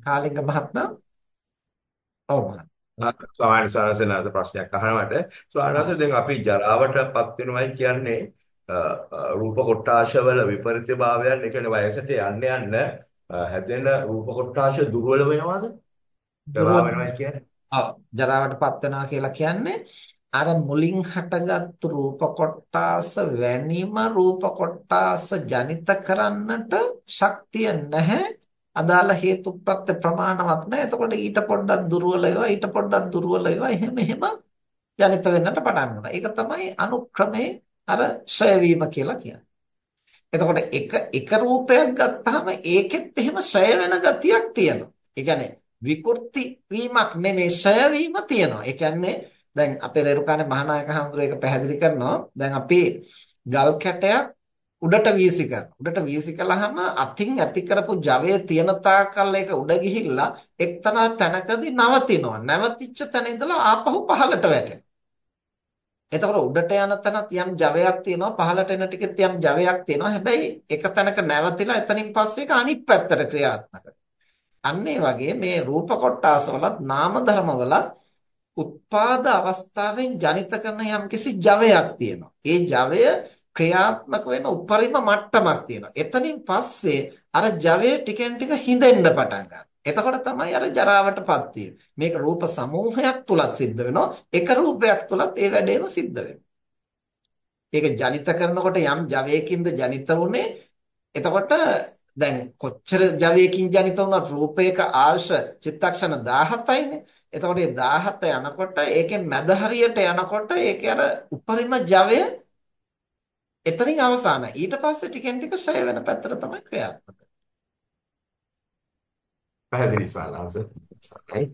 කාලිංග මහත්මයා ඔව් මහත්මයා ස්වාමීන් වහන්සේ ප්‍රශ්නයක් අහනවට ස්වාමීන් දැන් අපි ජරාවටපත් වෙනවයි කියන්නේ රූප කොටාශවල විපරිතභාවයන් ඒ කියන්නේ වයසට යන්න යන්න හැදෙන රූප කොටාශ දුර්වල වෙනවද? ජරා වෙනවයි කියන්නේ. ඔව් ජරාවටපත් වෙනවා කියලා කියන්නේ අර මුලින් හටගත් රූප කොටාස වැනීම රූප කොටාස ජනිත කරන්නට ශක්තිය නැහැ අදාළ හේතු ප්‍රත්‍ය ප්‍රමාණවත් නැහැ. එතකොට ඊට පොඩ්ඩක් දුර්වල ඒවා ඊට පොඩ්ඩක් දුර්වල ඒවා එහෙම එහෙම ජනිත වෙන්නට පටන් ගන්නවා. ඒක තමයි අනුක්‍රමේ අර ක්ෂය වීම කියලා කියන්නේ. එතකොට එක එක රූපයක් ගත්තාම ඒකෙත් එහෙම ක්ෂය වෙන ගතියක් තියෙනවා. ඒ කියන්නේ විකෘති වීමක් නෙමෙයි ක්ෂය වීම තියෙනවා. ඒ කියන්නේ දැන් අපේ රේරුකානේ මහානායක හඳුර එක පැහැදිලි කරනවා. දැන් අපි ගල් කැටයක් උඩට වීසි කරනවා. උඩට වීසි කළාම අතින් ඇති කරපු ජවය තියෙන තාක්කල් ඒක උඩ ගිහිල්ලා එක්තරා තැනකදී නවතිනවා. නැවතිච්ච තැන ඉඳලා ආපහු පහළට වැටෙනවා. එතකොට උඩට යන තැනත් යම් ජවයක් තියෙනවා පහළට එන ටිකෙත් යම් ජවයක් තියෙනවා. හැබැයි එක තැනක නැවතිලා එතනින් පස්සේ ඒක අනිත් පැත්තට ක්‍රියාත්මක අන්න වගේ මේ රූප කොටාසවලත් නාම ධර්මවලත් උත්පාද අවස්ථාවෙන් ජනිත කරන යම්කිසි ජවයක් තියෙනවා. ඒ ජවය ක්‍රියාත්මක වෙන උපරිම මට්ටමක් තියෙනවා. එතනින් පස්සේ අර ජවය ටිකෙන් ටික හිඳෙන්න පටන් ගන්නවා. එතකොට තමයි අර ජරාවටපත් මේක රූප සමූහයක් තුලත් සිද්ධ වෙනවා. එක රූපයක් තුලත් ඒ වැඩේම සිද්ධ වෙනවා. ඒක ජනිත කරනකොට යම් ජවයකින්ද ජනිත වුනේ එතකොට දැන් කොච්චර ජවයකින් ජනිත වුණත් රූපයක ආංශ චිත්තක්ෂණ 17යිනේ. එතකොට මේ 17 යනකොට ඒකෙන් මැද හරියට යනකොට ඒකේ අර උපරිම ජවය එතනින් අවසానයි. ඊට පස්සේ ටිකෙන් ටික ෂය වෙන පැත්තට තමයි ක්‍රියාත්මක. පැහැදිලි ස්වාමීන් වහන්සේ. හරි.